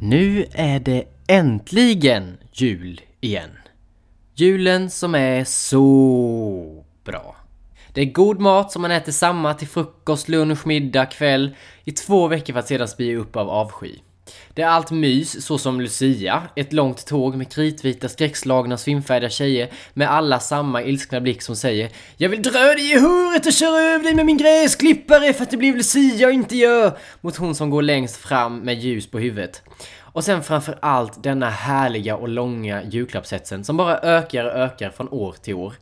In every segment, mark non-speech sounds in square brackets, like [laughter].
Nu är det äntligen jul igen. Julen som är så bra. Det är god mat som man äter samma till frukost, lunch, middag, kväll i två veckor för att sedan spy upp av avsky. Det är allt mys såsom Lucia, ett långt tåg med kritvita skräckslagna svimfärdiga tjejer med alla samma ilskna blick som säger Jag vill dra dig i håret och köra över dig med min gräsklippare för att det blev Lucia och inte jag! Mot hon som går längst fram med ljus på huvudet. Och sen framför allt denna härliga och långa julklappshetsen som bara ökar och ökar från år till år.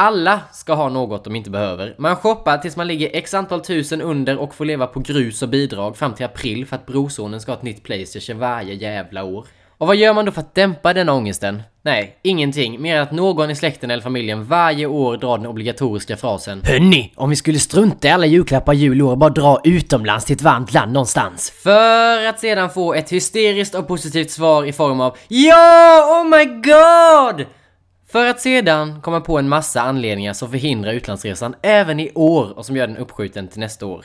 Alla ska ha något de inte behöver. Man shoppar tills man ligger x antal tusen under och får leva på grus och bidrag fram till april för att brorsonen ska ha ett nytt Playstation varje jävla år. Och vad gör man då för att dämpa denna ångesten? Nej, ingenting. Mer än att någon i släkten eller familjen varje år drar den obligatoriska frasen Hörni, om vi skulle strunta i alla julklappar jul och bara dra utomlands till ett varmt land någonstans. För att sedan få ett hysteriskt och positivt svar i form av Ja! Oh my god! För att sedan komma på en massa anledningar som förhindrar utlandsresan även i år och som gör den uppskjuten till nästa år.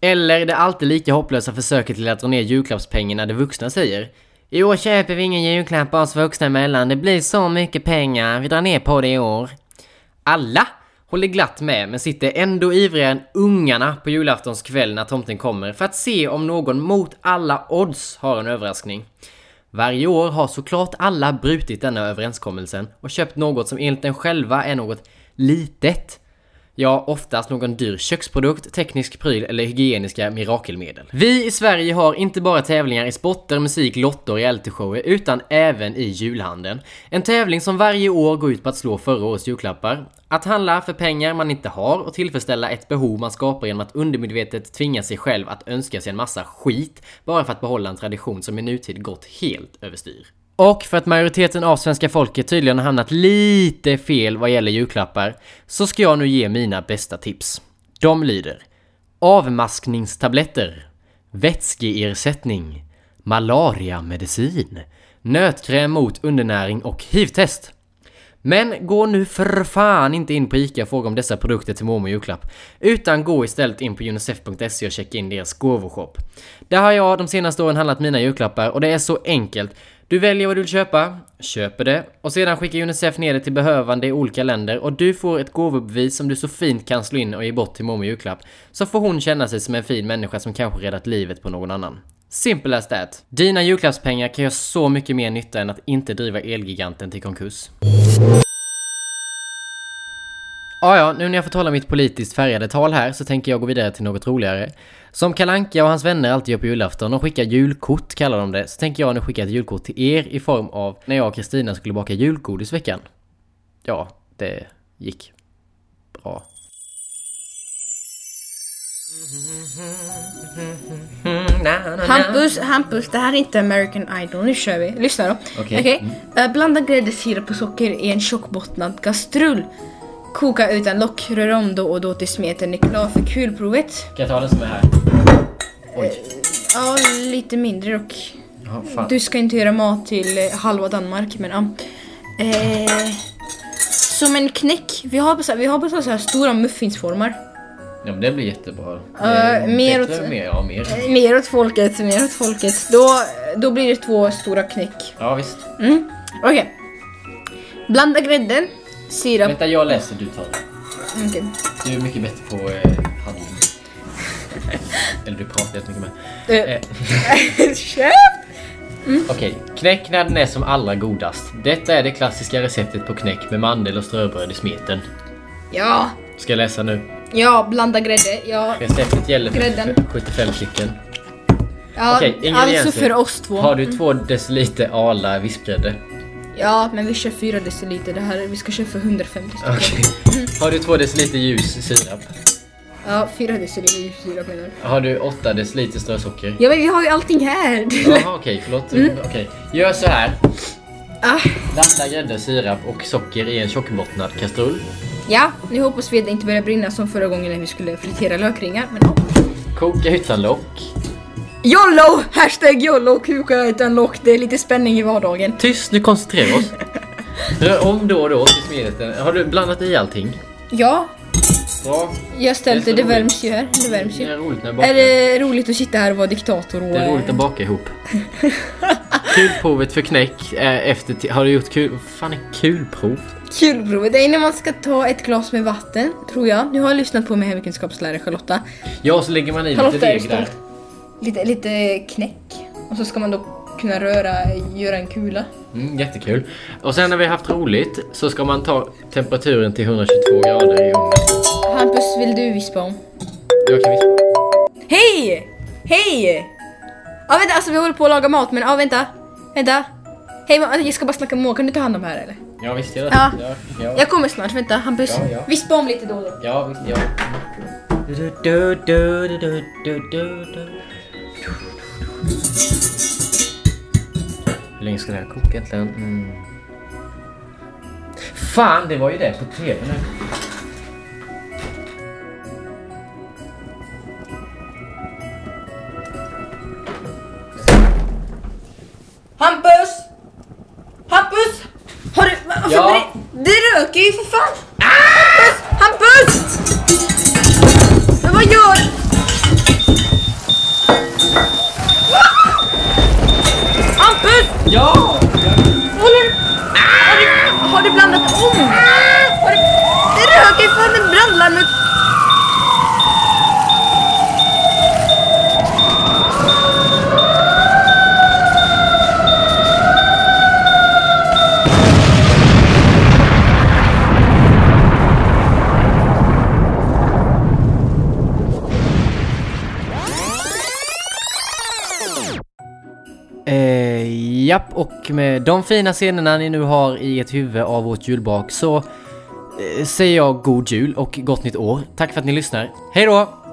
Eller det alltid lika hopplösa försöket till att dra ner julklappspengarna de vuxna säger I år köper vi ingen julklapp oss vuxna emellan, det blir så mycket pengar, vi drar ner på det i år. Alla håller glatt med men sitter ändå ivrigare än ungarna på julaftons kväll när tomten kommer för att se om någon mot alla odds har en överraskning. Varje år har såklart alla brutit denna överenskommelsen och köpt något som enligt dem själva är något litet. Ja, oftast någon dyr köksprodukt, teknisk pryl eller hygieniska mirakelmedel. Vi i Sverige har inte bara tävlingar i sporter, musik, lotter och realityshower utan även i julhandeln. En tävling som varje år går ut på att slå förra årets julklappar. Att handla för pengar man inte har och tillfredsställa ett behov man skapar genom att undermedvetet tvinga sig själv att önska sig en massa skit bara för att behålla en tradition som i nutid gått helt överstyr. Och för att majoriteten av svenska folket tydligen har hamnat lite fel vad gäller julklappar så ska jag nu ge mina bästa tips. De lyder Avmaskningstabletter Vätskeersättning Malariamedicin Nötkräm mot undernäring och hivtest men gå nu för fan inte in på ICA och fråga om dessa produkter till mormor julklapp. Utan gå istället in på unicef.se och checka in deras gåvoshop. Där har jag de senaste åren handlat mina julklappar och det är så enkelt. Du väljer vad du vill köpa, köper det och sedan skickar Unicef ner det till behövande i olika länder och du får ett gåvobevis som du så fint kan slå in och ge bort till mormor julklapp. Så får hon känna sig som en fin människa som kanske räddat livet på någon annan. Simple as that. Dina julklappspengar kan göra så mycket mer nytta än att inte driva Elgiganten till konkurs. Ja, ja, nu när jag fått hålla mitt politiskt färgade tal här så tänker jag gå vidare till något roligare. Som Kalanka och hans vänner alltid gör på julafton, och skickar julkort kallar de det, så tänker jag nu skicka ett julkort till er i form av när jag och Kristina skulle baka julgodis veckan. Ja, det gick bra. Hampus, Hampus, det här är inte American Idol, nu kör vi. Lyssna då. Okej. Okej? Eh, blanda grädde, sirap och socker i en tjockbottnad kastrull. Koka utan lock, rör om då och då till smeten är klar för kulprovet. Kan jag ta den som är här? Oj. Ja, lite mindre och Ja, fan. Du ska inte göra mat till eh, halva Danmark, men ja. Eh, som en knäck. Vi har, här, vi har på så här stora muffinsformar. Ja, men det blir jättebra. Uh, mer Bättre, åt- mer, ja, mer. Eh, Mer åt folket, mer åt folket. Då, då blir det två stora knäck. Ja, visst. Mm. Okej. Blanda grädden, sirap... Vänta, jag läser, du tar det. Okej. Du är mycket bättre på eh, handling. [laughs] Eller du pratar jättemycket med. Eh, [laughs] Köp! Okej, knäck när den är som allra godast. Detta är det klassiska receptet på knäck med mandel och ströbröd i smeten. Ja, Ska jag läsa nu? ja, blanda grädde. Ja, Receptet gäller för Grädden. 75 stycken. ja Okej, alltså för oss två. Har du två deciliter Arla vispgrädde? Ja, men vi kör fyra deciliter. Det här, vi ska köra för 150 stycken. Okej. Har du två deciliter ljus sirap? Ja, fyra deciliter sirap menar du? Har du åtta deciliter strösocker? Ja, men vi har ju allting här. Jaha, okej, förlåt. Okej. Gör så här. Ah, Blanda grädde, sirap och socker i en tjockbottnad kastrull. ja, nu hoppas vi att det inte börjar brinna som förra gången när vi skulle fritera lökringar. Men ja. Koka utan lock. YOLO! Hashtag YOLO! Kuka utan lock. Det är lite spänning i vardagen. Tyst, nu koncentrerar vi oss. [laughs] Rör om då och då till smeten. Har du blandat i allting? Ja, Bra. Jag ställt Det det, det värms ju här. Det värms Det ju. är roligt när. Är det roligt att sitta här och vara diktator och... Det är roligt eh, att baka ihop. [laughs] Kulprovet för knäck är efter... Har du gjort kul... Fan är kulprov? Kulprovet. Det är när man ska ta ett glas med vatten, tror jag. Nu har jag lyssnat på min hemkunskapslärare Charlotta. Ja, så lägger man i lite Charlotta är deg där. Lite, lite knäck. Och så ska man då kunna röra, göra en kula. Mm, jättekul. Och sen när vi har haft roligt så ska man ta temperaturen till 122 grader i ugnen. Hampus, vill du vispa om? Jag kan vispa. Hej! Hej! Ja vänta, alltså vi håller på att laga mat men ja vänta. Vänta. Hej ma- jag ska bara snacka med Moa, kan du ta hand om det här eller? Ja, visst det. Ja. Ja, ja. Jag kommer snart, vänta Hampus. Ja, ja. Vispa om lite då då. Ja, visst, ja. Du, du, du, hur länge ska det här koka egentligen? Mm. Fan, det var ju det på tv nu. Ja! Håller du... Har du, har du blandat om? Har du, det röker brandlarm. Eh, japp, och med de fina scenerna ni nu har i ert huvud av vårt julbak så eh, säger jag god jul och gott nytt år. Tack för att ni lyssnar. Hej då!